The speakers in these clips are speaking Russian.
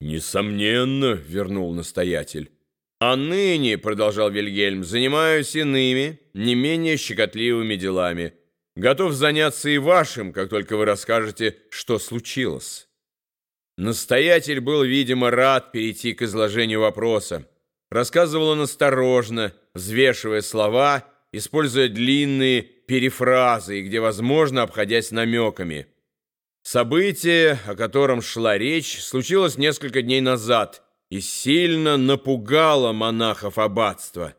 «Несомненно», — вернул настоятель. «А ныне, — продолжал Вильгельм, — занимаюсь иными, не менее щекотливыми делами. Готов заняться и вашим, как только вы расскажете, что случилось». Настоятель был, видимо, рад перейти к изложению вопроса. Рассказывал он осторожно, взвешивая слова, используя длинные перефразы, где возможно, обходясь намеками. Событие, о котором шла речь, случилось несколько дней назад и сильно напугало монахов аббатства.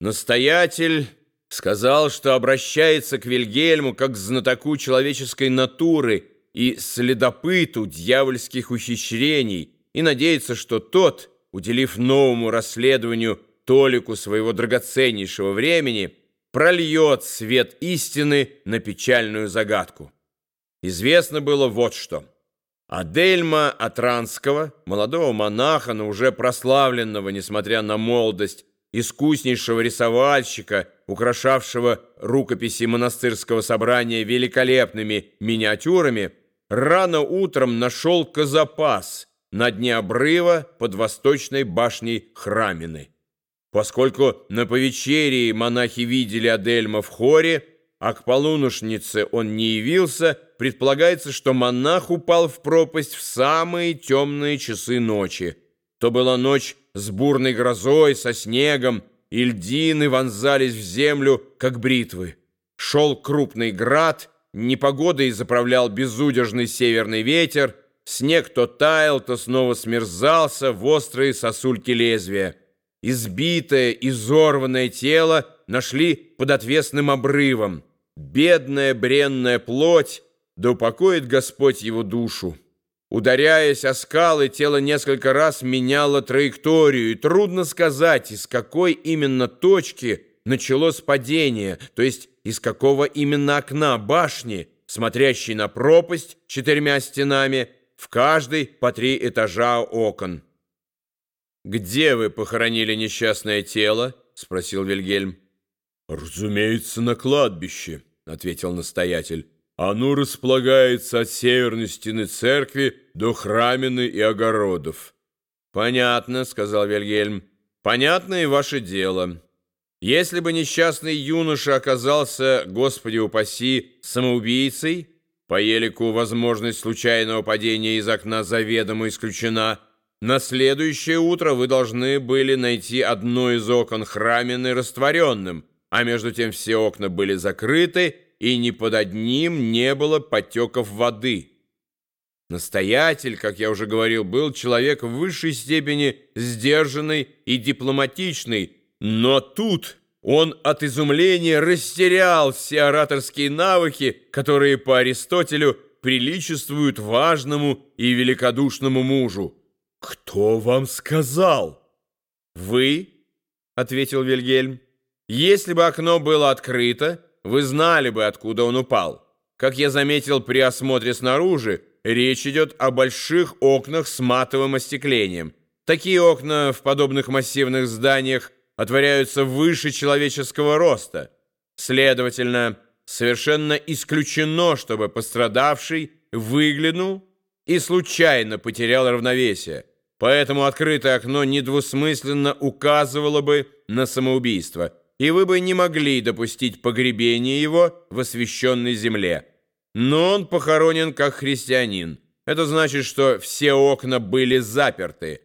Настоятель сказал, что обращается к Вильгельму как к знатоку человеческой натуры и следопыту дьявольских ухищрений и надеется, что тот, уделив новому расследованию толику своего драгоценнейшего времени, прольет свет истины на печальную загадку. Известно было вот что. Адельма Атранского, молодого монаха, но уже прославленного, несмотря на молодость, искуснейшего рисовальщика, украшавшего рукописи монастырского собрания великолепными миниатюрами, рано утром нашел казапас на дне обрыва под восточной башней Храмины. Поскольку на повечерии монахи видели Адельма в хоре, а к полуношнице он не явился, предполагается, что монах упал в пропасть в самые темные часы ночи. То была ночь с бурной грозой, со снегом, и льдины вонзались в землю, как бритвы. Шел крупный град, непогодой заправлял безудержный северный ветер, снег то таял, то снова смерзался в острые сосульки лезвия. Избитое, изорванное тело нашли под отвесным обрывом бедная бренная плоть, да упокоит Господь его душу. Ударяясь о скалы, тело несколько раз меняло траекторию, и трудно сказать, из какой именно точки началось падение, то есть из какого именно окна башни, смотрящей на пропасть четырьмя стенами, в каждой по три этажа окон. «Где вы похоронили несчастное тело?» — спросил Вильгельм. «Разумеется, на кладбище» ответил настоятель. Оно располагается от северной стены церкви до храмины и огородов. Понятно, сказал Вильгельм. Понятно и ваше дело. Если бы несчастный юноша оказался, Господи упаси, самоубийцей, по елику возможность случайного падения из окна заведомо исключена, на следующее утро вы должны были найти одно из окон храмины растворенным, а между тем все окна были закрыты, и ни под одним не было потеков воды. Настоятель, как я уже говорил, был человек в высшей степени сдержанный и дипломатичный, но тут он от изумления растерял все ораторские навыки, которые по Аристотелю приличествуют важному и великодушному мужу. «Кто вам сказал?» «Вы», — ответил Вильгельм. Если бы окно было открыто, вы знали бы, откуда он упал. Как я заметил при осмотре снаружи, речь идет о больших окнах с матовым остеклением. Такие окна в подобных массивных зданиях отворяются выше человеческого роста. Следовательно, совершенно исключено, чтобы пострадавший выглянул и случайно потерял равновесие. Поэтому открытое окно недвусмысленно указывало бы на самоубийство – и вы бы не могли допустить погребения его в освященной земле. Но он похоронен как христианин. Это значит, что все окна были заперты.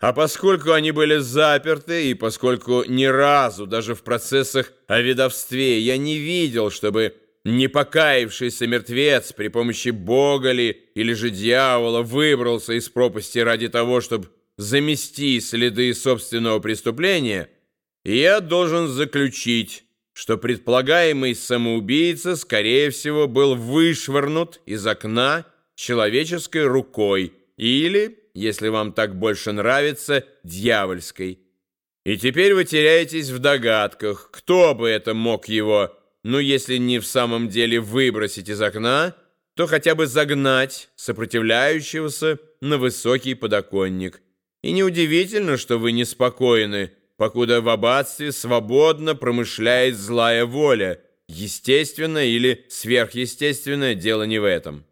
А поскольку они были заперты, и поскольку ни разу, даже в процессах о ведовстве, я не видел, чтобы непокаявшийся мертвец при помощи Бога ли или же дьявола выбрался из пропасти ради того, чтобы замести следы собственного преступления – я должен заключить, что предполагаемый самоубийца, скорее всего, был вышвырнут из окна человеческой рукой или, если вам так больше нравится, дьявольской. И теперь вы теряетесь в догадках, кто бы это мог его, ну, если не в самом деле выбросить из окна, то хотя бы загнать сопротивляющегося на высокий подоконник. И неудивительно, что вы неспокойны, покуда в аббатстве свободно промышляет злая воля, естественное или сверхъестественное дело не в этом.